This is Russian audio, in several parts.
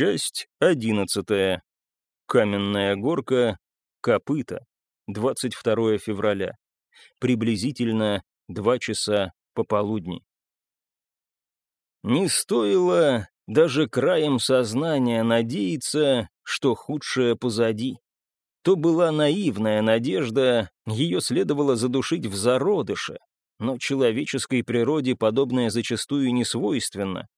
Часть одиннадцатая. Каменная горка, копыта. 22 февраля. Приблизительно два часа пополудни. Не стоило даже краем сознания надеяться, что худшее позади. То была наивная надежда, ее следовало задушить в зародыше, но человеческой природе подобное зачастую не свойственно.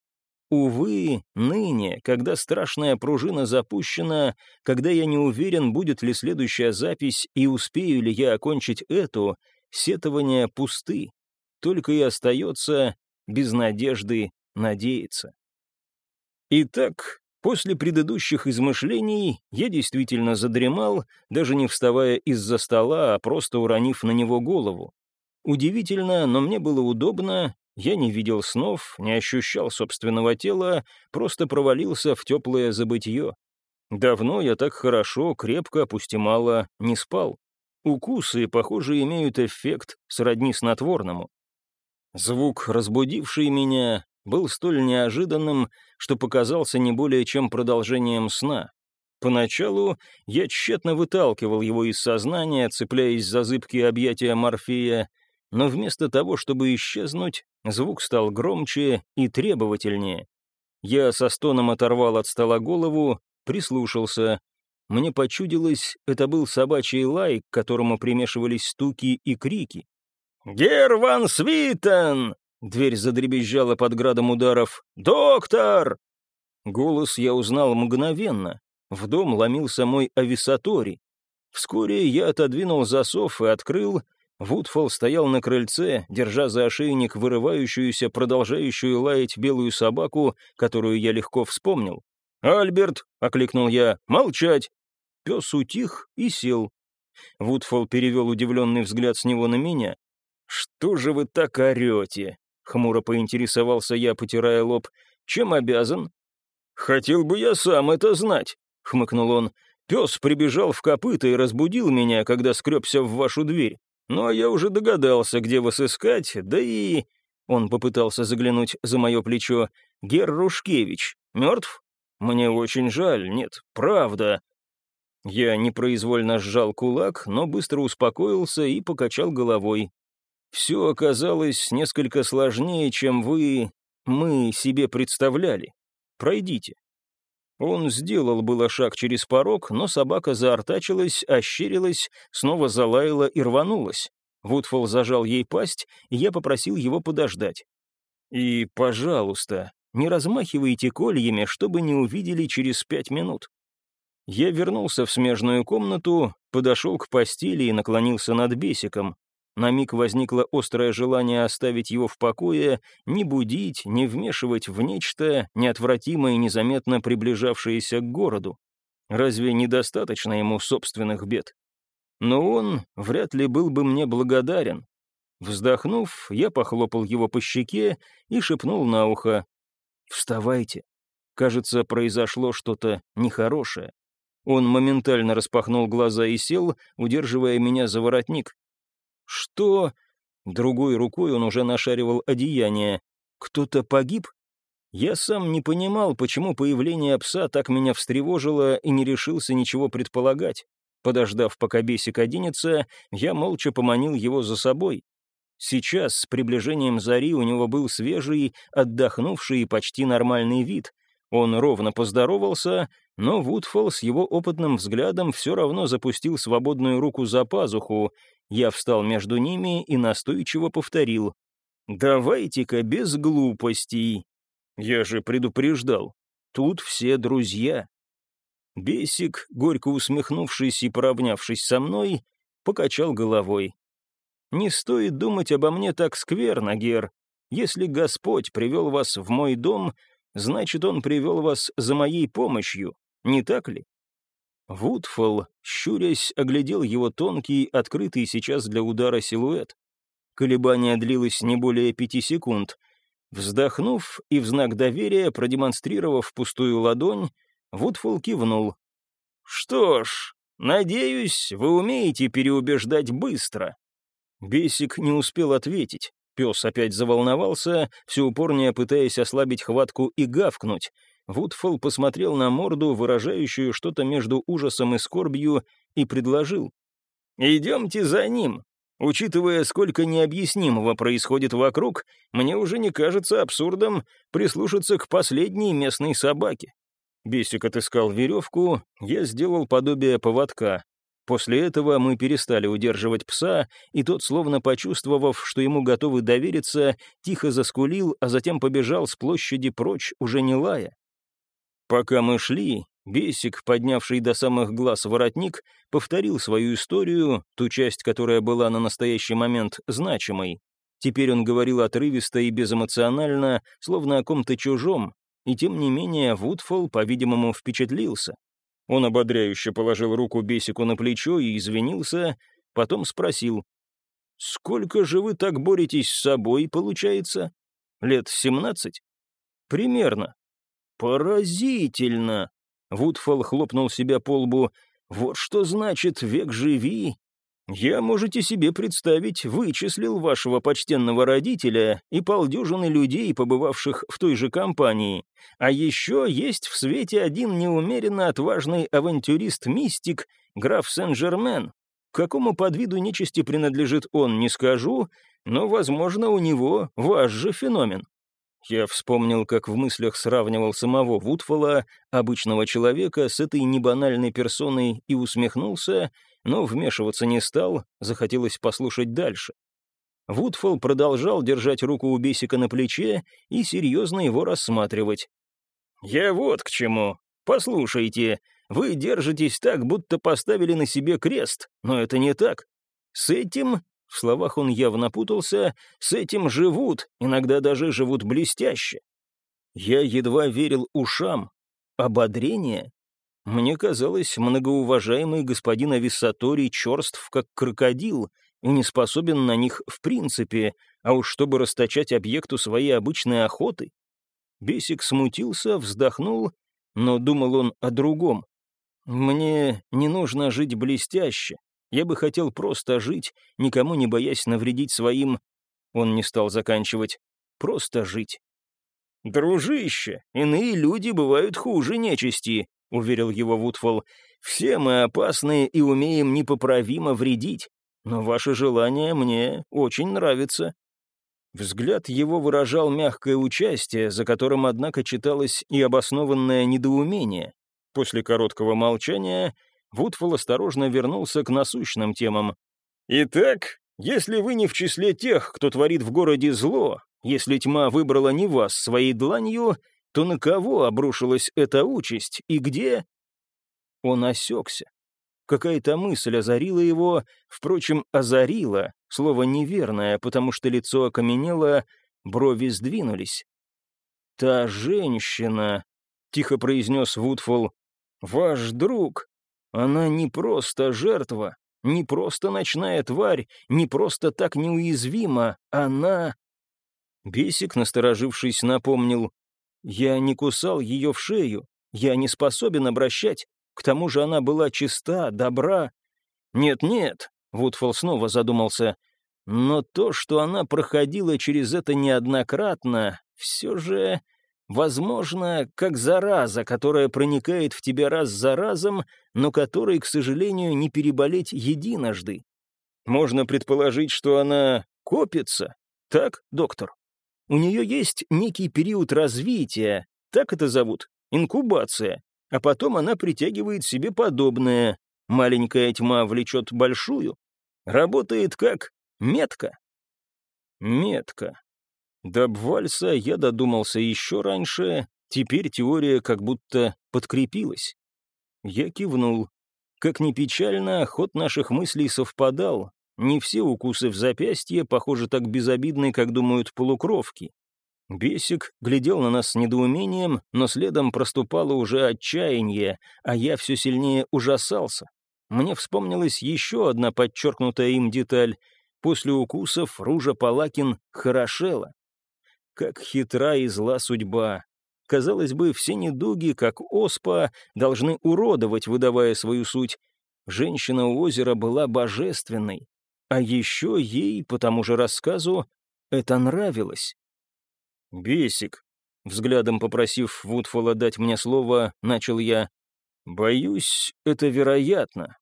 Увы, ныне, когда страшная пружина запущена, когда я не уверен, будет ли следующая запись и успею ли я окончить эту, сетования пусты. Только и остается без надежды надеяться. Итак, после предыдущих измышлений я действительно задремал, даже не вставая из-за стола, а просто уронив на него голову. Удивительно, но мне было удобно, я не видел снов, не ощущал собственного тела, просто провалился в теплое забытье. Давно я так хорошо, крепко, пусть и мало, не спал. Укусы, похоже, имеют эффект сродни снотворному. Звук, разбудивший меня, был столь неожиданным, что показался не более чем продолжением сна. Поначалу я тщетно выталкивал его из сознания, цепляясь за зыбкие объятия Морфея, но вместо того, чтобы исчезнуть, звук стал громче и требовательнее. Я со стоном оторвал от стола голову, прислушался. Мне почудилось, это был собачий лай, к которому примешивались стуки и крики. «Герван Свитен!» Дверь задребезжала под градом ударов. «Доктор!» Голос я узнал мгновенно. В дом ломился мой ависатори. Вскоре я отодвинул засов и открыл. Вудфол стоял на крыльце, держа за ошейник вырывающуюся, продолжающую лаять белую собаку, которую я легко вспомнил. «Альберт!» — окликнул я. «Молчать!» Пес утих и сел. Вудфол перевел удивленный взгляд с него на меня. «Что же вы так орете?» — хмуро поинтересовался я, потирая лоб. «Чем обязан?» «Хотел бы я сам это знать», — хмыкнул он. «Пес прибежал в копыта и разбудил меня, когда скребся в вашу дверь. Ну а я уже догадался, где вас искать, да и...» Он попытался заглянуть за мое плечо. «Гер Рушкевич мертв? Мне очень жаль, нет, правда». Я непроизвольно сжал кулак, но быстро успокоился и покачал головой. Все оказалось несколько сложнее, чем вы, мы себе представляли. Пройдите». Он сделал было шаг через порог, но собака заортачилась, ощерилась, снова залаяла и рванулась. Вудфол зажал ей пасть, и я попросил его подождать. «И, пожалуйста, не размахивайте кольями, чтобы не увидели через пять минут». Я вернулся в смежную комнату, подошел к постели и наклонился над бесиком. На миг возникло острое желание оставить его в покое, не будить, не вмешивать в нечто, неотвратимое и незаметно приближавшееся к городу. Разве недостаточно ему собственных бед? Но он вряд ли был бы мне благодарен. Вздохнув, я похлопал его по щеке и шепнул на ухо. «Вставайте. Кажется, произошло что-то нехорошее». Он моментально распахнул глаза и сел, удерживая меня за воротник. «Что?» Другой рукой он уже нашаривал одеяние. «Кто-то погиб?» Я сам не понимал, почему появление пса так меня встревожило и не решился ничего предполагать. Подождав, пока бесик оденется, я молча поманил его за собой. Сейчас, с приближением зари, у него был свежий, отдохнувший и почти нормальный вид. Он ровно поздоровался, но Вудфолл с его опытным взглядом все равно запустил свободную руку за пазуху, я встал между ними и настойчиво повторил. «Давайте-ка без глупостей. Я же предупреждал. Тут все друзья». Бесик, горько усмехнувшись и поравнявшись со мной, покачал головой. «Не стоит думать обо мне так скверно, Гер. Если Господь привел вас в мой дом, значит, Он привел вас за моей помощью, не так ли? Вудфолл, щурясь, оглядел его тонкий, открытый сейчас для удара силуэт. Колебание длилось не более пяти секунд. Вздохнув и в знак доверия, продемонстрировав пустую ладонь, Вудфолл кивнул. «Что ж, надеюсь, вы умеете переубеждать быстро». Бесик не успел ответить. Пес опять заволновался, все упорнее пытаясь ослабить хватку и гавкнуть. Вудфол посмотрел на морду, выражающую что-то между ужасом и скорбью, и предложил. «Идемте за ним. Учитывая, сколько необъяснимого происходит вокруг, мне уже не кажется абсурдом прислушаться к последней местной собаке». Бесик отыскал веревку, я сделал подобие поводка. После этого мы перестали удерживать пса, и тот, словно почувствовав, что ему готовы довериться, тихо заскулил, а затем побежал с площади прочь, уже не лая. Пока мы шли, Бесик, поднявший до самых глаз воротник, повторил свою историю, ту часть, которая была на настоящий момент значимой. Теперь он говорил отрывисто и безэмоционально, словно о ком-то чужом, и тем не менее Вудфолл, по-видимому, впечатлился. Он ободряюще положил руку Бесику на плечо и извинился, потом спросил, «Сколько же вы так боретесь с собой, получается? Лет семнадцать?» «Примерно». «Поразительно!» Вудфол хлопнул себя по лбу. «Вот что значит «век живи». Я, можете себе представить, вычислил вашего почтенного родителя и полдюжины людей, побывавших в той же компании. А еще есть в свете один неумеренно отважный авантюрист-мистик, граф Сен-Жермен. Какому подвиду нечисти принадлежит он, не скажу, но, возможно, у него ваш же феномен. Я вспомнил, как в мыслях сравнивал самого Вудфола, обычного человека, с этой небанальной персоной и усмехнулся, но вмешиваться не стал, захотелось послушать дальше. Вудфол продолжал держать руку у Бесика на плече и серьезно его рассматривать. «Я вот к чему. Послушайте, вы держитесь так, будто поставили на себе крест, но это не так. С этим в словах он явно путался, с этим живут, иногда даже живут блестяще. Я едва верил ушам. Ободрение? Мне казалось, многоуважаемый господин Ависсаторий черств как крокодил и не способен на них в принципе, а уж чтобы расточать объекту своей обычной охоты. Бесик смутился, вздохнул, но думал он о другом. «Мне не нужно жить блестяще. Я бы хотел просто жить, никому не боясь навредить своим... Он не стал заканчивать. Просто жить. «Дружище, иные люди бывают хуже нечисти», — уверил его Вудфол. «Все мы опасны и умеем непоправимо вредить, но ваше желание мне очень нравится». Взгляд его выражал мягкое участие, за которым, однако, читалось и обоснованное недоумение. После короткого молчания Вудфол осторожно вернулся к насущным темам. «Итак, если вы не в числе тех, кто творит в городе зло, если тьма выбрала не вас своей дланью, то на кого обрушилась эта участь и где?» Он осекся. Какая-то мысль озарила его, впрочем, озарила, слово неверное, потому что лицо окаменело, брови сдвинулись. «Та женщина», — тихо произнес Вудфол, — «ваш друг, она не просто жертва, не просто ночная тварь, не просто так неуязвима, она... Бесик, насторожившись, напомнил. «Я не кусал ее в шею, я не способен обращать, к тому же она была чиста, добра». «Нет-нет», — Вудфол снова задумался, «но то, что она проходила через это неоднократно, все же Возможно, как зараза, которая проникает в тебя раз за разом, но которой, к сожалению, не переболеть единожды. Можно предположить, что она копится. Так, доктор? У нее есть некий период развития, так это зовут, инкубация, а потом она притягивает себе подобное. Маленькая тьма влечет большую. Работает как метка. Метка. До Бвальса я додумался еще раньше, теперь теория как будто подкрепилась. Я кивнул. Как ни печально, ход наших мыслей совпадал. Не все укусы в запястье, похоже, так безобидны, как думают полукровки. Бесик глядел на нас с недоумением, но следом проступало уже отчаяние, а я все сильнее ужасался. Мне вспомнилась еще одна подчеркнутая им деталь. После укусов Ружа Палакин хорошела. Как хитра и зла судьба. Казалось бы, все недуги, как оспа, должны уродовать, выдавая свою суть. Женщина у озера была божественной. А еще ей, по тому же рассказу, это нравилось. «Бесик, взглядом попросив Вудфола дать мне слово, начал я. «Боюсь, это вероятно.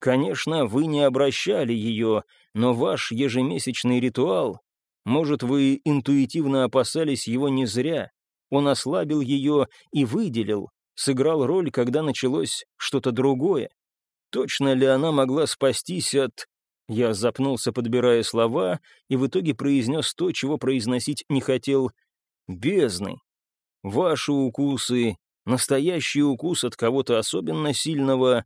Конечно, вы не обращали ее, но ваш ежемесячный ритуал, может, вы интуитивно опасались его не зря. Он ослабил ее и выделил, сыграл роль, когда началось что-то другое. Точно ли она могла спастись от... Я запнулся, подбирая слова, и в итоге произнес то, чего произносить не хотел. «Бездны. Ваши укусы, настоящий укус от кого-то особенно сильного.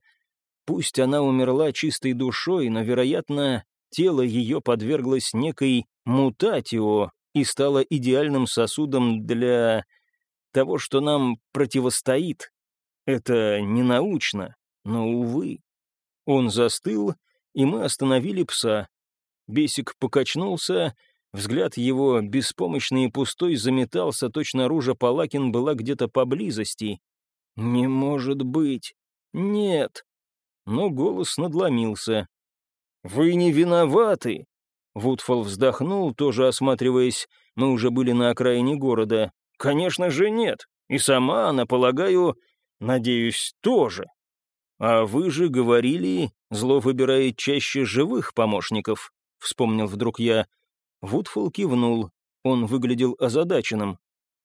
Пусть она умерла чистой душой, но, вероятно, тело ее подверглось некой мутатио и стало идеальным сосудом для того, что нам противостоит. Это не научно, но, увы. Он застыл, и мы остановили пса. Бесик покачнулся, взгляд его, беспомощный и пустой, заметался, точно ружа Палакин была где-то поблизости. «Не может быть! Нет!» Но голос надломился. «Вы не виноваты!» Вудфол вздохнул, тоже осматриваясь. Мы уже были на окраине города. «Конечно же нет. И сама она, полагаю, надеюсь, тоже. А вы же говорили, зло выбирает чаще живых помощников», — вспомнил вдруг я. Вудфол кивнул. Он выглядел озадаченным.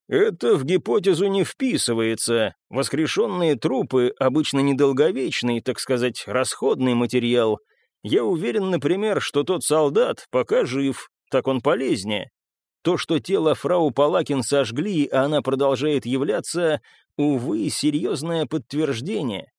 «Это в гипотезу не вписывается. Воскрешенные трупы обычно недолговечный, так сказать, расходный материал. Я уверен, например, что тот солдат пока жив, так он полезнее. То, что тело фрау Палакин сожгли, а она продолжает являться, увы, серьезное подтверждение.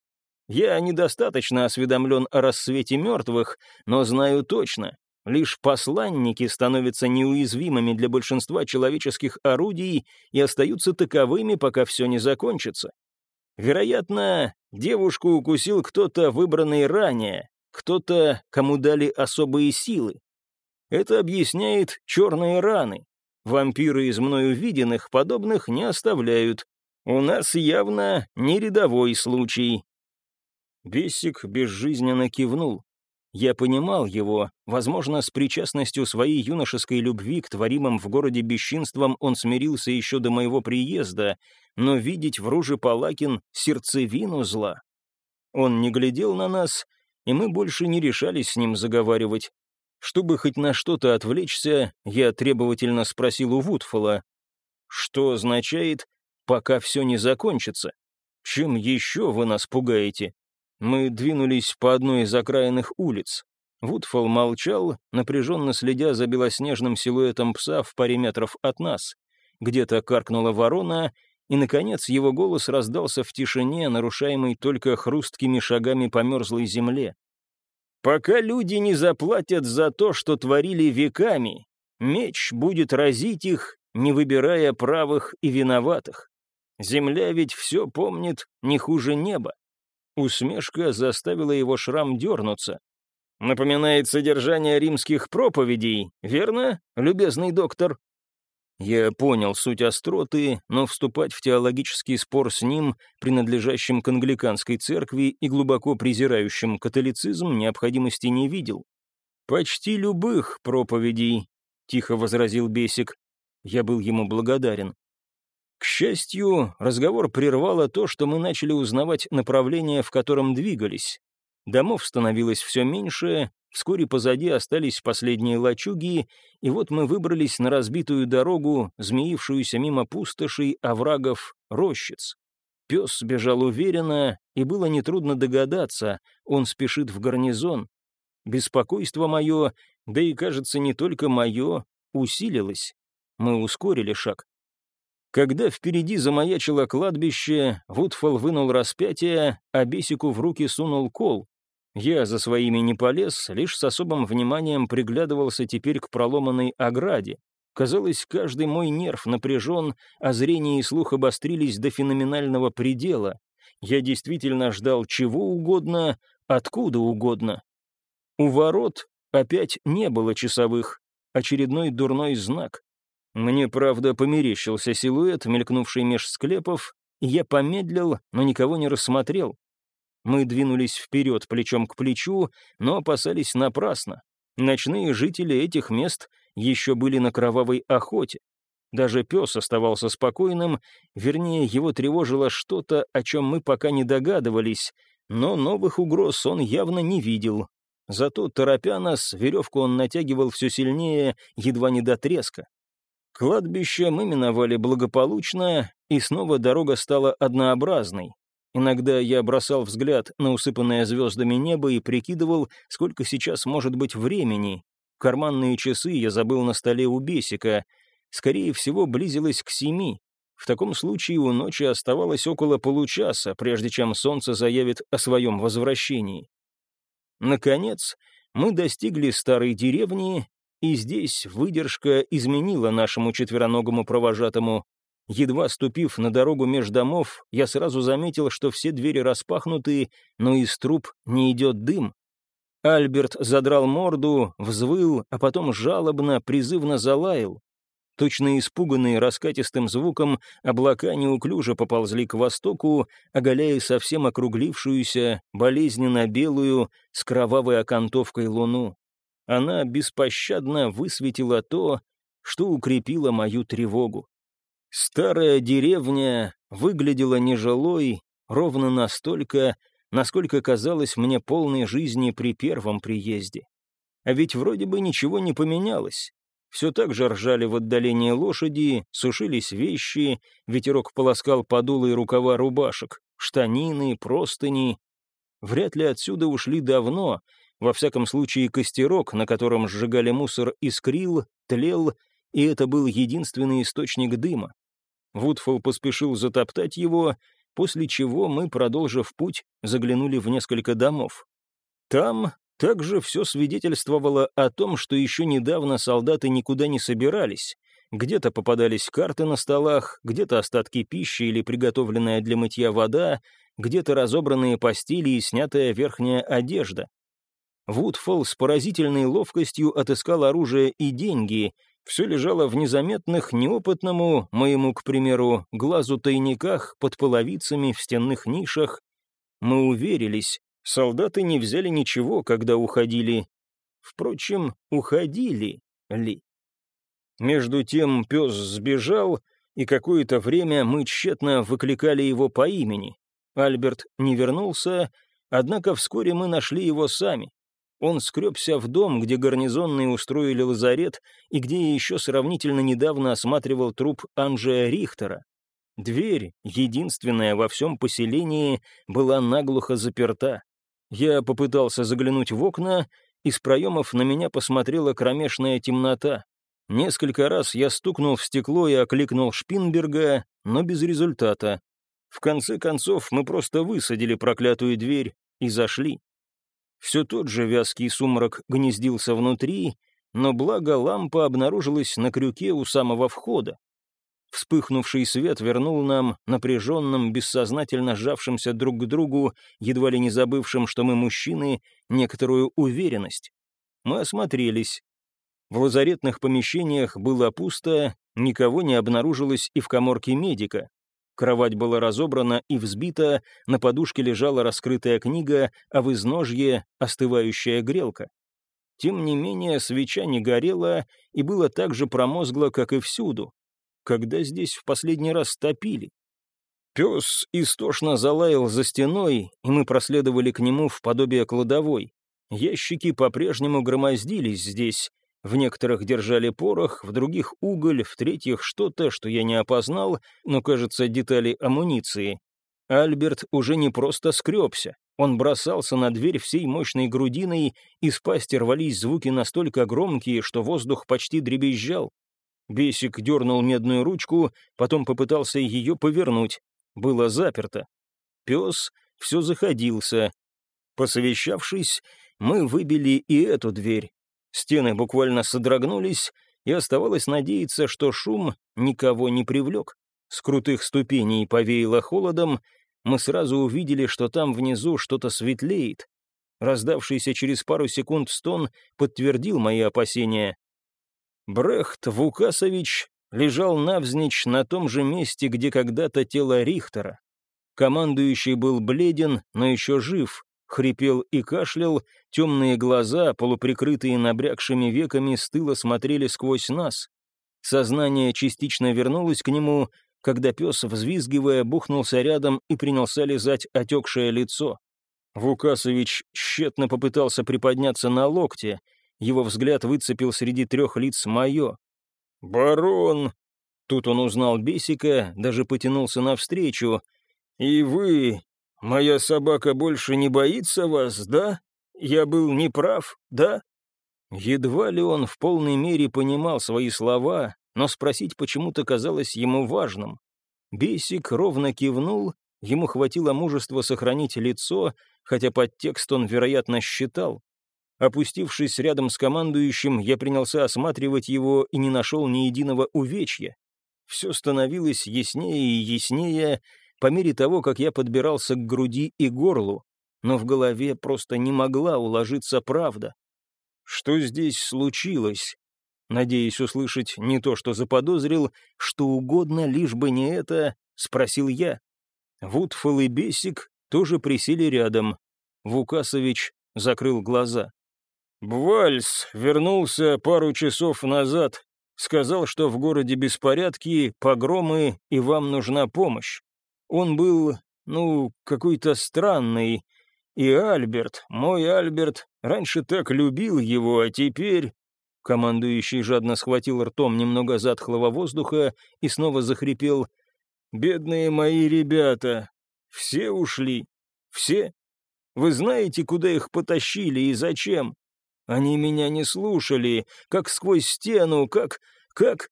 Я недостаточно осведомлен о рассвете мертвых, но знаю точно, лишь посланники становятся неуязвимыми для большинства человеческих орудий и остаются таковыми, пока все не закончится. Вероятно, девушку укусил кто-то, выбранный ранее, кто-то, кому дали особые силы. Это объясняет черные раны. Вампиры из мною виденных подобных не оставляют. У нас явно не рядовой случай. Бесик безжизненно кивнул. Я понимал его, возможно, с причастностью своей юношеской любви к творимым в городе бесчинствам он смирился еще до моего приезда, но видеть в Руже Палакин сердцевину зла. Он не глядел на нас, и мы больше не решались с ним заговаривать. Чтобы хоть на что-то отвлечься, я требовательно спросил у Вудфола, что означает «пока все не закончится». Чем еще вы нас пугаете? Мы двинулись по одной из окраинных улиц. Вудфол молчал, напряженно следя за белоснежным силуэтом пса в паре метров от нас. Где-то каркнула ворона, и, наконец, его голос раздался в тишине, нарушаемой только хрусткими шагами по мерзлой земле. «Пока люди не заплатят за то, что творили веками, меч будет разить их, не выбирая правых и виноватых. Земля ведь все помнит не хуже неба. Усмешка заставила его шрам дернуться. «Напоминает содержание римских проповедей, верно, любезный доктор?» Я понял суть остроты, но вступать в теологический спор с ним, принадлежащим к англиканской церкви и глубоко презирающим католицизм, необходимости не видел. «Почти любых проповедей», — тихо возразил Бесик. Я был ему благодарен. К счастью, разговор прервало то, что мы начали узнавать направление, в котором двигались. Домов становилось все меньше, вскоре позади остались последние лачуги, и вот мы выбрались на разбитую дорогу, змеившуюся мимо пустошей, оврагов, рощиц. Пес бежал уверенно, и было нетрудно догадаться, он спешит в гарнизон. Беспокойство мое, да и, кажется, не только мое, усилилось. Мы ускорили шаг. Когда впереди замаячило кладбище, Вудфол вынул распятие, а Бесику в руки сунул кол. Я за своими не полез, лишь с особым вниманием приглядывался теперь к проломанной ограде. Казалось, каждый мой нерв напряжен, а зрение и слух обострились до феноменального предела. Я действительно ждал чего угодно, откуда угодно. У ворот опять не было часовых. Очередной дурной знак. Мне, правда, померещился силуэт, мелькнувший меж склепов, и я помедлил, но никого не рассмотрел. Мы двинулись вперед плечом к плечу, но опасались напрасно. Ночные жители этих мест еще были на кровавой охоте. Даже пес оставался спокойным, вернее, его тревожило что-то, о чем мы пока не догадывались, но новых угроз он явно не видел. Зато, торопя нас, веревку он натягивал все сильнее, едва не до треска. Кладбище мы миновали благополучно, и снова дорога стала однообразной. Иногда я бросал взгляд на усыпанное звездами небо и прикидывал, сколько сейчас может быть времени. Карманные часы я забыл на столе у Бесика — скорее всего, близилась к семи. В таком случае у ночи оставалось около получаса, прежде чем солнце заявит о своем возвращении. Наконец, мы достигли старой деревни, и здесь выдержка изменила нашему четвероногому провожатому. Едва ступив на дорогу меж домов, я сразу заметил, что все двери распахнуты, но из труб не идет дым. Альберт задрал морду, взвыл, а потом жалобно, призывно залаял. Точно испуганные раскатистым звуком, облака неуклюже поползли к востоку, оголяя совсем округлившуюся, болезненно белую, с кровавой окантовкой луну. Она беспощадно высветила то, что укрепило мою тревогу. Старая деревня выглядела нежилой ровно настолько, насколько казалось мне полной жизни при первом приезде. А ведь вроде бы ничего не поменялось. Все так же ржали в отдалении лошади, сушились вещи, ветерок полоскал подулы и рукава рубашек, штанины, простыни. Вряд ли отсюда ушли давно, во всяком случае костерок, на котором сжигали мусор, искрил, тлел, и это был единственный источник дыма. Вудфол поспешил затоптать его, после чего мы, продолжив путь, заглянули в несколько домов. Там также все свидетельствовало о том, что еще недавно солдаты никуда не собирались. Где-то попадались карты на столах, где-то остатки пищи или приготовленная для мытья вода, где-то разобранные постели и снятая верхняя одежда. Вудфолл с поразительной ловкостью отыскал оружие и деньги. Все лежало в незаметных, неопытному, моему, к примеру, глазу тайниках, под половицами, в стенных нишах. Мы уверились, Солдаты не взяли ничего, когда уходили. Впрочем, уходили ли? Между тем пес сбежал, и какое-то время мы тщетно выкликали его по имени. Альберт не вернулся, однако вскоре мы нашли его сами. Он скребся в дом, где гарнизонные устроили лазарет и где еще сравнительно недавно осматривал труп Анжея Рихтера. Дверь, единственная во всем поселении, была наглухо заперта. Я попытался заглянуть в окна, из проемов на меня посмотрела кромешная темнота. Несколько раз я стукнул в стекло и окликнул Шпинберга, но без результата. В конце концов, мы просто высадили проклятую дверь и зашли. Все тот же вязкий сумрак гнездился внутри, но благо лампа обнаружилась на крюке у самого входа. Вспыхнувший свет вернул нам, напряженным, бессознательно сжавшимся друг к другу, едва ли не забывшим, что мы мужчины, некоторую уверенность. Мы осмотрелись. В лазаретных помещениях было пусто, никого не обнаружилось и в коморке медика. Кровать была разобрана и взбита, на подушке лежала раскрытая книга, а в изножье — остывающая грелка. Тем не менее, свеча не горела и было так же промозгло, как и всюду когда здесь в последний раз топили. Пес истошно залаял за стеной, и мы проследовали к нему в подобие кладовой. Ящики по-прежнему громоздились здесь. В некоторых держали порох, в других — уголь, в третьих — что-то, что я не опознал, но, кажется, детали амуниции. Альберт уже не просто скребся. Он бросался на дверь всей мощной грудиной, из пасти рвались звуки настолько громкие, что воздух почти дребезжал. Бесик дернул медную ручку, потом попытался ее повернуть. Было заперто. Пес все заходился. Посовещавшись, мы выбили и эту дверь. Стены буквально содрогнулись, и оставалось надеяться, что шум никого не привлек. С крутых ступеней повеяло холодом, мы сразу увидели, что там внизу что-то светлеет. Раздавшийся через пару секунд стон подтвердил мои опасения. Брехт Вукасович лежал навзничь на том же месте, где когда-то тело Рихтера. Командующий был бледен, но еще жив, хрипел и кашлял, темные глаза, полуприкрытые набрякшими веками, стыло смотрели сквозь нас. Сознание частично вернулось к нему, когда пес, взвизгивая, бухнулся рядом и принялся лизать отекшее лицо. Вукасович тщетно попытался приподняться на локте, его взгляд выцепил среди трех лиц мое. «Барон!» Тут он узнал Бесика, даже потянулся навстречу. «И вы, моя собака больше не боится вас, да? Я был неправ, да?» Едва ли он в полной мере понимал свои слова, но спросить почему-то казалось ему важным. Бесик ровно кивнул, ему хватило мужества сохранить лицо, хотя подтекст он, вероятно, считал. Опустившись рядом с командующим, я принялся осматривать его и не нашел ни единого увечья. Все становилось яснее и яснее по мере того, как я подбирался к груди и горлу, но в голове просто не могла уложиться правда. Что здесь случилось? Надеясь услышать не то, что заподозрил, что угодно, лишь бы не это, спросил я. Вудфол и Бесик тоже присели рядом. Вукасович закрыл глаза. «Бвальс вернулся пару часов назад. Сказал, что в городе беспорядки, погромы, и вам нужна помощь. Он был, ну, какой-то странный, и Альберт, мой Альберт, раньше так любил его, а теперь...» Командующий жадно схватил ртом немного затхлого воздуха и снова захрипел. «Бедные мои ребята! Все ушли! Все! Вы знаете, куда их потащили и зачем? Они меня не слушали, как сквозь стену, как... как...»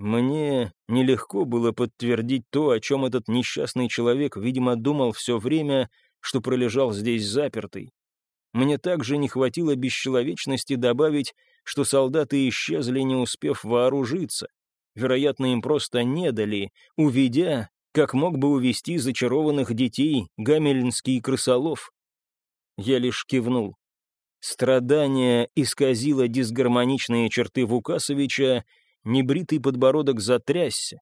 Мне нелегко было подтвердить то, о чем этот несчастный человек, видимо, думал все время, что пролежал здесь запертый. Мне также не хватило бесчеловечности добавить, что солдаты исчезли, не успев вооружиться. Вероятно, им просто не дали, уведя, как мог бы увести зачарованных детей гамельнский крысолов. Я лишь кивнул. Страдание исказило дисгармоничные черты Вукасовича, небритый подбородок затрясся.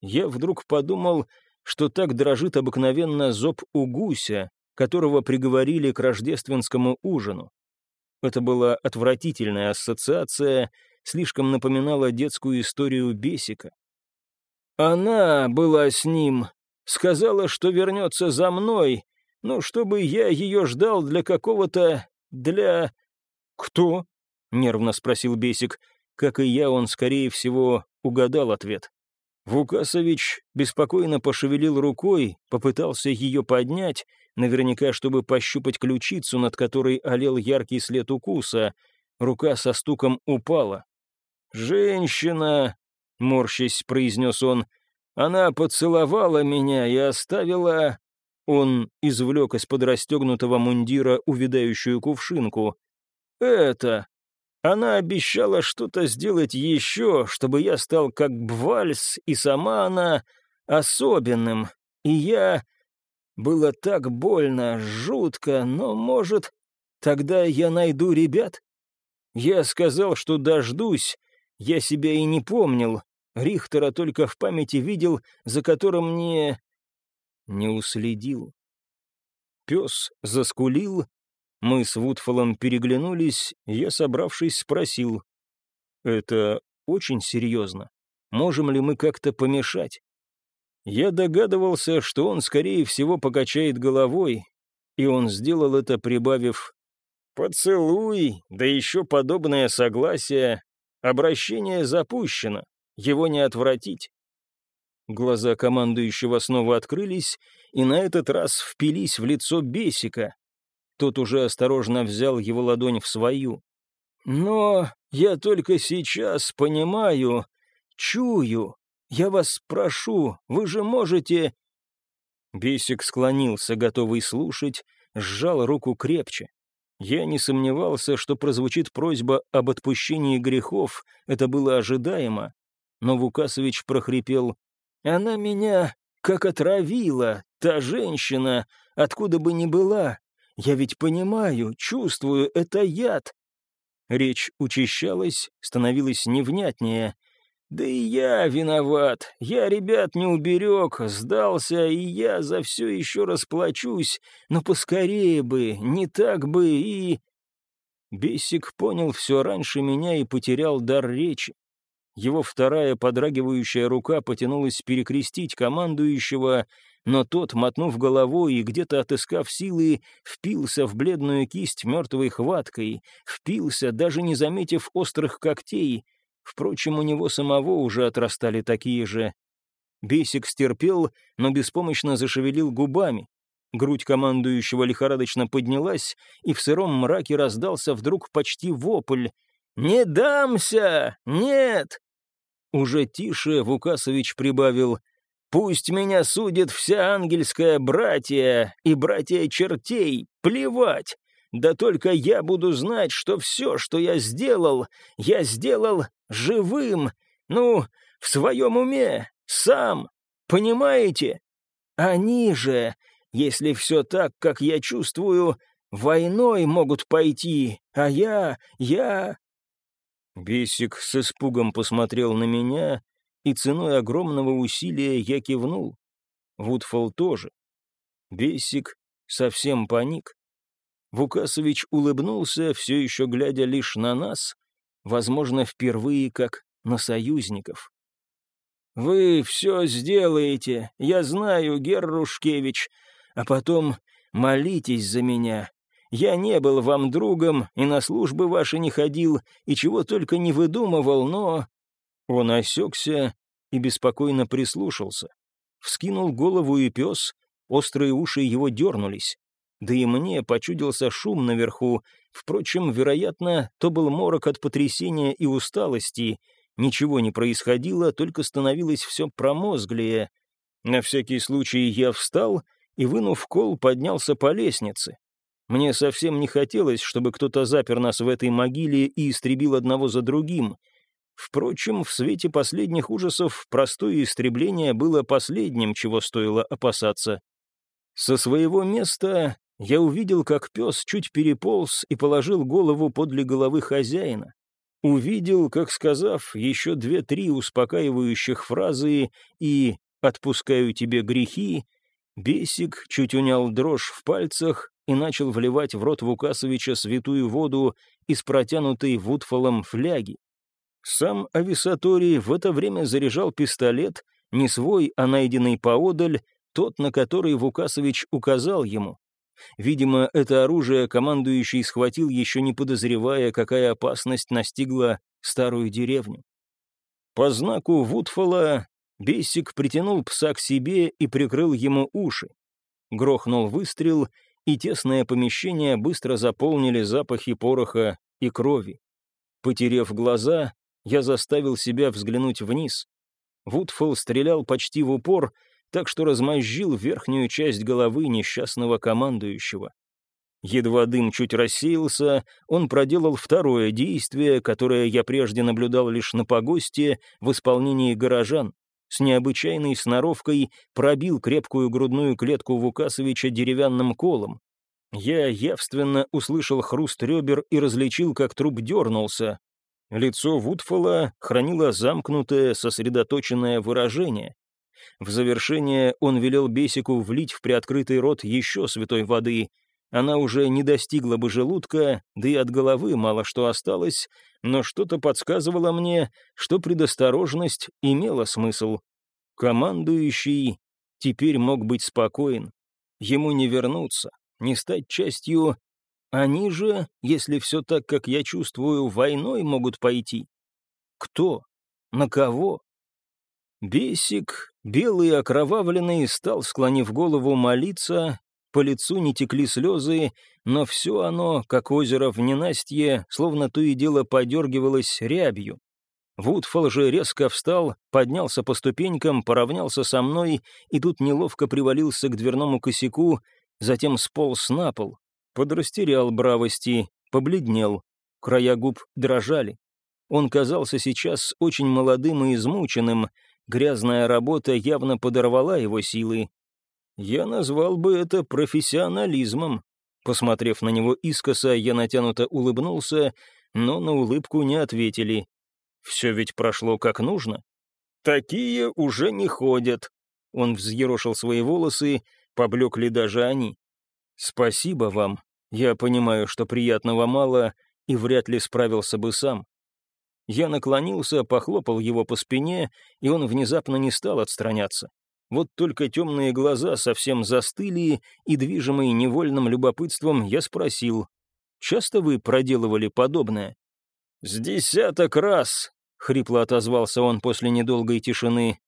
Я вдруг подумал, что так дрожит обыкновенно зоб у гуся, которого приговорили к рождественскому ужину. Это была отвратительная ассоциация, слишком напоминала детскую историю Бесика. Она была с ним, сказала, что вернется за мной, но чтобы я ее ждал для какого-то... для... «Кто?» — нервно спросил Бесик. Как и я, он, скорее всего, угадал ответ. Вукасович беспокойно пошевелил рукой, попытался ее поднять, наверняка, чтобы пощупать ключицу, над которой олел яркий след укуса. Рука со стуком упала. «Женщина!» — морщись произнес он. «Она поцеловала меня и оставила...» Он извлек из-под расстегнутого мундира увядающую кувшинку. «Это...» Она обещала что-то сделать еще, чтобы я стал как Бвальс, и сама она особенным. И я... Было так больно, жутко, но, может, тогда я найду ребят? Я сказал, что дождусь. Я себя и не помнил. Рихтера только в памяти видел, за которым не... Не уследил. Пес заскулил, мы с Вудфолом переглянулись, я, собравшись, спросил. «Это очень серьезно. Можем ли мы как-то помешать?» Я догадывался, что он, скорее всего, покачает головой, и он сделал это, прибавив «Поцелуй, да еще подобное согласие. Обращение запущено, его не отвратить». Глаза командующего снова открылись, и на этот раз впились в лицо Бесика, тот уже осторожно взял его ладонь в свою. «Но я только сейчас понимаю, чую. Я вас прошу, вы же можете...» Бесик склонился, готовый слушать, сжал руку крепче. Я не сомневался, что прозвучит просьба об отпущении грехов, это было ожидаемо. Но Вукасович прохрипел, «Она меня как отравила, та женщина, откуда бы ни была, я ведь понимаю, чувствую, это яд». Речь учащалась, становилась невнятнее. «Да и я виноват. Я ребят не уберег, сдался, и я за все еще расплачусь. Но поскорее бы, не так бы и...» Бесик понял все раньше меня и потерял дар речи. Его вторая подрагивающая рука потянулась перекрестить командующего, но тот, мотнув головой и где-то отыскав силы, впился в бледную кисть мертвой хваткой, впился, даже не заметив острых когтей. Впрочем, у него самого уже отрастали такие же. Бесик стерпел, но беспомощно зашевелил губами. Грудь командующего лихорадочно поднялась, и в сыром мраке раздался вдруг почти вопль. «Не дамся! Нет!» Уже тише Вукасович прибавил «Пусть меня судит вся ангельская братья и братья чертей, плевать! Да только я буду знать, что все, что я сделал, я сделал живым, ну, в своем уме, сам, понимаете? Они же, если все так, как я чувствую, войной могут пойти, а я, я...» Бесик с испугом посмотрел на меня, и ценой огромного усилия я кивнул. Вудфол тоже. Бесик совсем паник. Вукасович улыбнулся, все еще глядя лишь на нас, возможно, впервые как на союзников. «Вы все сделаете, я знаю, Геррушкевич, а потом молитесь за меня. Я не был вам другом и на службы ваши не ходил, и чего только не выдумывал, но...» Он осекся и беспокойно прислушался. Вскинул голову и пес, острые уши его дернулись. Да и мне почудился шум наверху. Впрочем, вероятно, то был морок от потрясения и усталости. Ничего не происходило, только становилось все промозглее. На всякий случай я встал и, вынув кол, поднялся по лестнице. Мне совсем не хотелось, чтобы кто-то запер нас в этой могиле и истребил одного за другим. Впрочем, в свете последних ужасов простое истребление было последним, чего стоило опасаться. Со своего места я увидел, как пес чуть переполз и положил голову подле головы хозяина. Увидел, как, сказав еще две-три успокаивающих фразы и «отпускаю тебе грехи», Бесик чуть унял дрожь в пальцах и начал вливать в рот Вукасовича святую воду из протянутой Вудфолом фляги. Сам Ависаторий в это время заряжал пистолет, не свой, а найденный поодаль, тот, на который Вукасович указал ему. Видимо, это оружие командующий схватил, еще не подозревая, какая опасность настигла старую деревню. По знаку Вудфола Бессик притянул пса к себе и прикрыл ему уши. Грохнул выстрел, и тесное помещение быстро заполнили запахи пороха и крови. Потерев глаза, я заставил себя взглянуть вниз. Вудфол стрелял почти в упор, так что размозжил верхнюю часть головы несчастного командующего. Едва дым чуть рассеялся, он проделал второе действие, которое я прежде наблюдал лишь на погосте в исполнении горожан с необычайной сноровкой пробил крепкую грудную клетку Вукасовича деревянным колом. Я явственно услышал хруст ребер и различил, как труп дернулся. Лицо Вудфола хранило замкнутое, сосредоточенное выражение. В завершение он велел Бесику влить в приоткрытый рот еще святой воды — она уже не достигла бы желудка, да и от головы мало что осталось, но что-то подсказывало мне, что предосторожность имела смысл. Командующий теперь мог быть спокоен. Ему не вернуться, не стать частью... Они же, если все так, как я чувствую, войной могут пойти. Кто? На кого? Бесик, белый окровавленный, стал, склонив голову, молиться, по лицу не текли слезы, но все оно, как озеро в ненастье, словно то и дело подергивалось рябью. Вудфол же резко встал, поднялся по ступенькам, поравнялся со мной и тут неловко привалился к дверному косяку, затем сполз на пол. Подрастерял бравости, побледнел, края губ дрожали. Он казался сейчас очень молодым и измученным, грязная работа явно подорвала его силы, я назвал бы это профессионализмом. Посмотрев на него искоса, я натянуто улыбнулся, но на улыбку не ответили. Все ведь прошло как нужно. Такие уже не ходят. Он взъерошил свои волосы, поблекли даже они. Спасибо вам. Я понимаю, что приятного мало, и вряд ли справился бы сам. Я наклонился, похлопал его по спине, и он внезапно не стал отстраняться. Вот только темные глаза совсем застыли, и, движимый невольным любопытством, я спросил, «Часто вы проделывали подобное?» «С десяток раз», — хрипло отозвался он после недолгой тишины.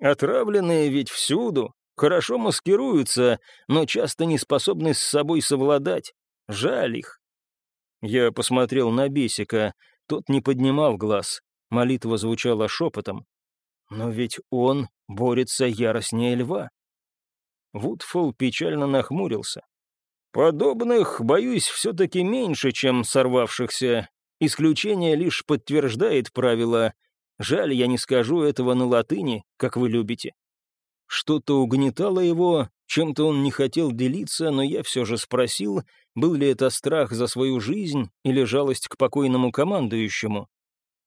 «Отравленные ведь всюду, хорошо маскируются, но часто не способны с собой совладать. Жаль их». Я посмотрел на Бесика, тот не поднимал глаз. Молитва звучала шепотом. Но ведь он борется яростнее льва. Вудфол печально нахмурился. «Подобных, боюсь, все-таки меньше, чем сорвавшихся. Исключение лишь подтверждает правило. Жаль, я не скажу этого на латыни, как вы любите». Что-то угнетало его, чем-то он не хотел делиться, но я все же спросил, был ли это страх за свою жизнь или жалость к покойному командующему.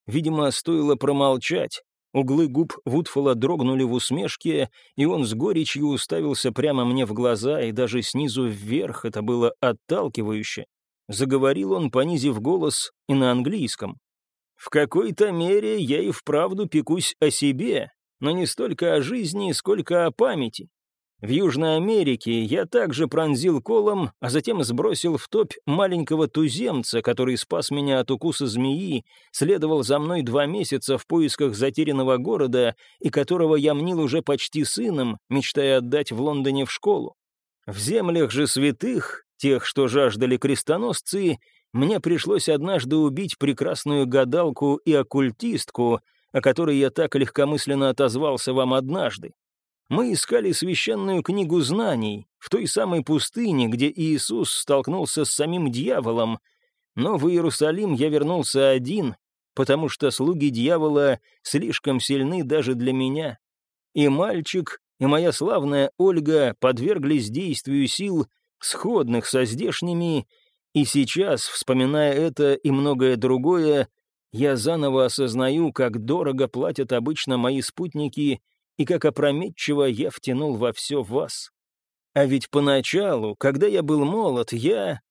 Видимо, стоило промолчать, Углы губ Вудфола дрогнули в усмешке, и он с горечью уставился прямо мне в глаза, и даже снизу вверх это было отталкивающе. Заговорил он, понизив голос, и на английском. «В какой-то мере я и вправду пекусь о себе, но не столько о жизни, сколько о памяти. В Южной Америке я также пронзил колом, а затем сбросил в топь маленького туземца, который спас меня от укуса змеи, следовал за мной два месяца в поисках затерянного города и которого я мнил уже почти сыном, мечтая отдать в Лондоне в школу. В землях же святых, тех, что жаждали крестоносцы, мне пришлось однажды убить прекрасную гадалку и оккультистку, о которой я так легкомысленно отозвался вам однажды. Мы искали священную книгу знаний в той самой пустыне, где Иисус столкнулся с самим дьяволом, но в Иерусалим я вернулся один, потому что слуги дьявола слишком сильны даже для меня. И мальчик, и моя славная Ольга подверглись действию сил, сходных со здешними, и сейчас, вспоминая это и многое другое, я заново осознаю, как дорого платят обычно мои спутники — и как опрометчиво я втянул во все вас. А ведь поначалу, когда я был молод, я...»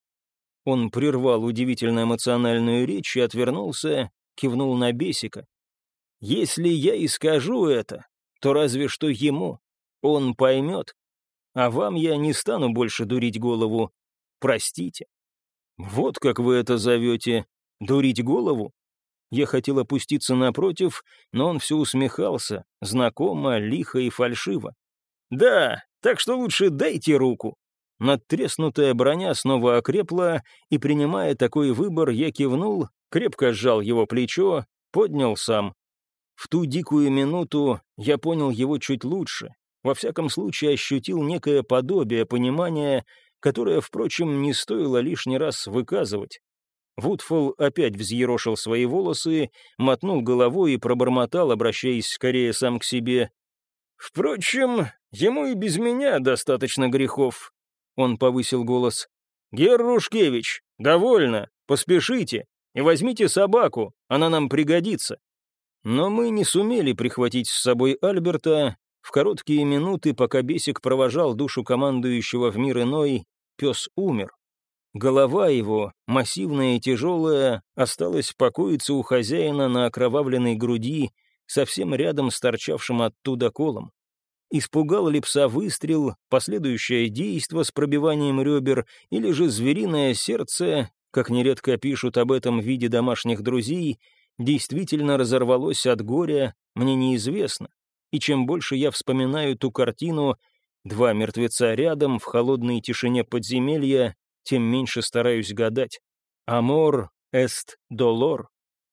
Он прервал удивительно эмоциональную речь и отвернулся, кивнул на Бесика. «Если я и скажу это, то разве что ему. Он поймет. А вам я не стану больше дурить голову. Простите». «Вот как вы это зовете. Дурить голову? Я хотел опуститься напротив, но он все усмехался, знакомо, лихо и фальшиво. «Да, так что лучше дайте руку». Надтреснутая броня снова окрепла, и, принимая такой выбор, я кивнул, крепко сжал его плечо, поднял сам. В ту дикую минуту я понял его чуть лучше, во всяком случае ощутил некое подобие понимания, которое, впрочем, не стоило лишний раз выказывать. Вудфол опять взъерошил свои волосы, мотнул головой и пробормотал, обращаясь скорее сам к себе. «Впрочем, ему и без меня достаточно грехов», — он повысил голос. «Геррушкевич, довольно, поспешите и возьмите собаку, она нам пригодится». Но мы не сумели прихватить с собой Альберта. В короткие минуты, пока Бесик провожал душу командующего в мир иной, пес умер. Голова его, массивная и тяжелая, осталась покоиться у хозяина на окровавленной груди, совсем рядом с торчавшим оттуда колом. Испугал ли пса выстрел, последующее действо с пробиванием ребер, или же звериное сердце, как нередко пишут об этом в виде домашних друзей, действительно разорвалось от горя, мне неизвестно. И чем больше я вспоминаю ту картину, два мертвеца рядом в холодной тишине подземелья, тем меньше стараюсь гадать. Амор эст долор.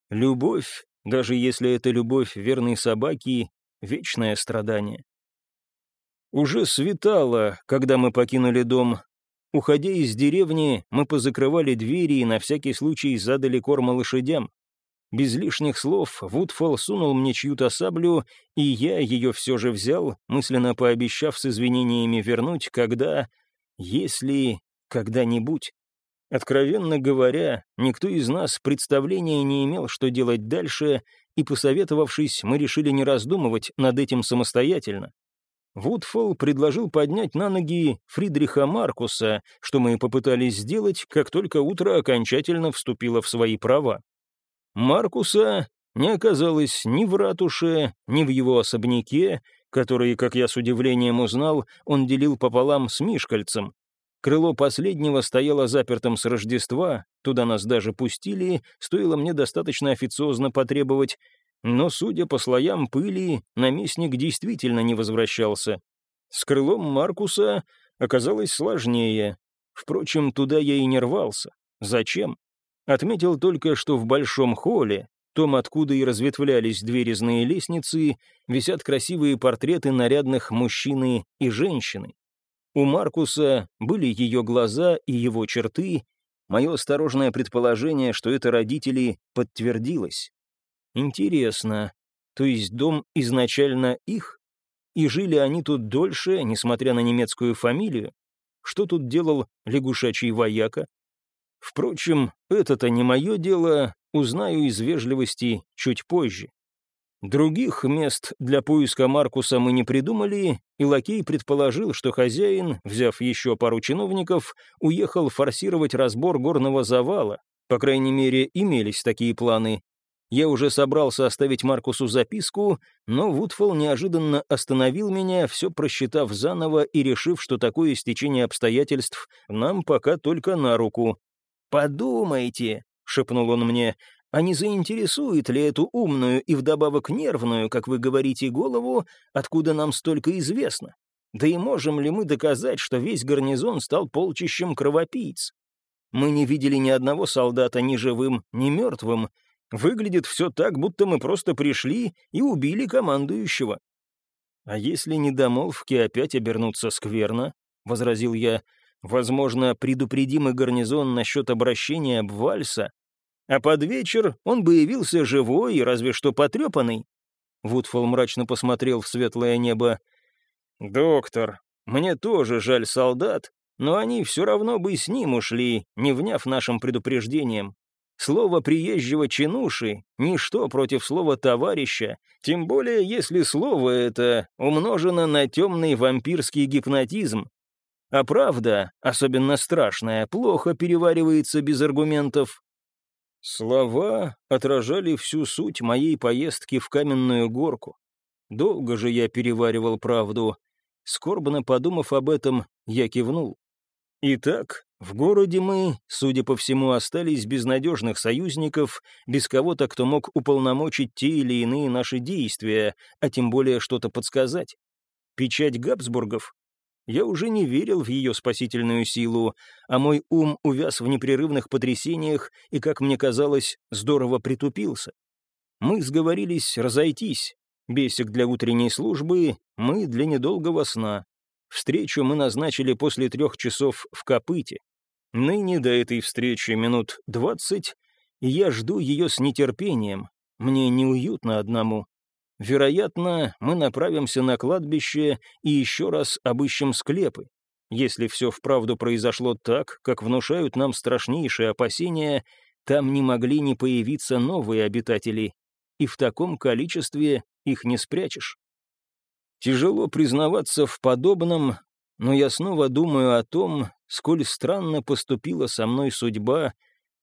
Любовь, даже если это любовь верной собаки, вечное страдание. Уже светало, когда мы покинули дом. Уходя из деревни, мы позакрывали двери и на всякий случай задали корма лошадям. Без лишних слов Вудфолл сунул мне чью-то саблю, и я ее все же взял, мысленно пообещав с извинениями вернуть, когда, если когда-нибудь. Откровенно говоря, никто из нас представления не имел, что делать дальше, и, посоветовавшись, мы решили не раздумывать над этим самостоятельно. Вудфолл предложил поднять на ноги Фридриха Маркуса, что мы попытались сделать, как только утро окончательно вступило в свои права. Маркуса не оказалось ни в ратуше, ни в его особняке, который, как я с удивлением узнал, он делил пополам с Мишкальцем. Крыло последнего стояло запертым с Рождества, туда нас даже пустили, стоило мне достаточно официозно потребовать, но, судя по слоям пыли, наместник действительно не возвращался. С крылом Маркуса оказалось сложнее. Впрочем, туда я и не рвался. Зачем? Отметил только, что в большом холле, том, откуда и разветвлялись две резные лестницы, висят красивые портреты нарядных мужчины и женщины. У Маркуса были ее глаза и его черты. Мое осторожное предположение, что это родители, подтвердилось. Интересно, то есть дом изначально их? И жили они тут дольше, несмотря на немецкую фамилию? Что тут делал лягушачий вояка? Впрочем, это-то не мое дело, узнаю из вежливости чуть позже. Других мест для поиска Маркуса мы не придумали, и Лакей предположил, что хозяин, взяв еще пару чиновников, уехал форсировать разбор горного завала. По крайней мере, имелись такие планы. Я уже собрался оставить Маркусу записку, но Вудфол неожиданно остановил меня, все просчитав заново и решив, что такое стечение обстоятельств нам пока только на руку. «Подумайте», — шепнул он мне, «а не заинтересует ли эту умную и вдобавок нервную, как вы говорите, голову, откуда нам столько известно? Да и можем ли мы доказать, что весь гарнизон стал полчищем кровопийц? Мы не видели ни одного солдата ни живым, ни мертвым. Выглядит все так, будто мы просто пришли и убили командующего». «А если недомолвки опять обернутся скверно?» — возразил я. Возможно, предупредим и гарнизон насчет обращения Бвальса, а под вечер он бы явился живой и разве что потрепанный. Вудфол мрачно посмотрел в светлое небо. «Доктор, мне тоже жаль солдат, но они все равно бы с ним ушли, не вняв нашим предупреждением. Слово приезжего чинуши — ничто против слова товарища, тем более если слово это умножено на темный вампирский гипнотизм, а правда, особенно страшная, плохо переваривается без аргументов. Слова отражали всю суть моей поездки в каменную горку. Долго же я переваривал правду. Скорбно подумав об этом, я кивнул. Итак, в городе мы, судя по всему, остались без надежных союзников, без кого-то, кто мог уполномочить те или иные наши действия, а тем более что-то подсказать. Печать Габсбургов я уже не верил в ее спасительную силу, а мой ум увяз в непрерывных потрясениях и, как мне казалось, здорово притупился. Мы сговорились разойтись. Бесик для утренней службы, мы для недолгого сна. Встречу мы назначили после трех часов в Копыте. Ныне до этой встречи минут двадцать, и я жду ее с нетерпением. Мне неуютно одному. Вероятно, мы направимся на кладбище и еще раз обыщем склепы. Если все вправду произошло так, как внушают нам страшнейшие опасения, там не могли не появиться новые обитатели, и в таком количестве их не спрячешь. Тяжело признаваться в подобном, но я снова думаю о том, сколь странно поступила со мной судьба,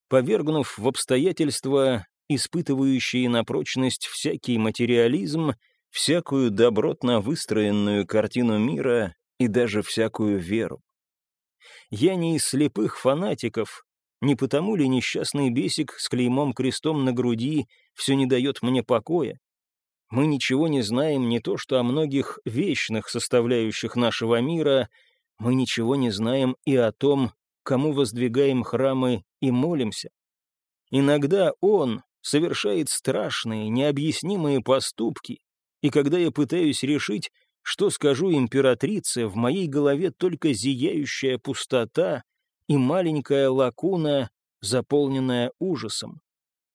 повергнув в обстоятельства, испытывающие на прочность всякий материализм, всякую добротно выстроенную картину мира и даже всякую веру. Я не из слепых фанатиков, не потому ли несчастный бесик с клеймом крестом на груди все не дает мне покоя? Мы ничего не знаем не то что о многих вечных составляющих нашего мира, мы ничего не знаем и о том, кому воздвигаем храмы и молимся. Иногда он, совершает страшные, необъяснимые поступки, и когда я пытаюсь решить, что скажу императрице, в моей голове только зияющая пустота и маленькая лакуна, заполненная ужасом.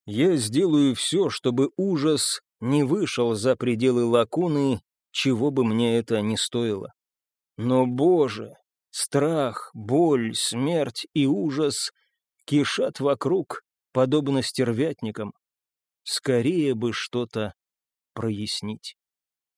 Я сделаю все, чтобы ужас не вышел за пределы лакуны, чего бы мне это ни стоило. Но, Боже, страх, боль, смерть и ужас кишат вокруг, подобно стервятникам. Скорее бы что-то прояснить.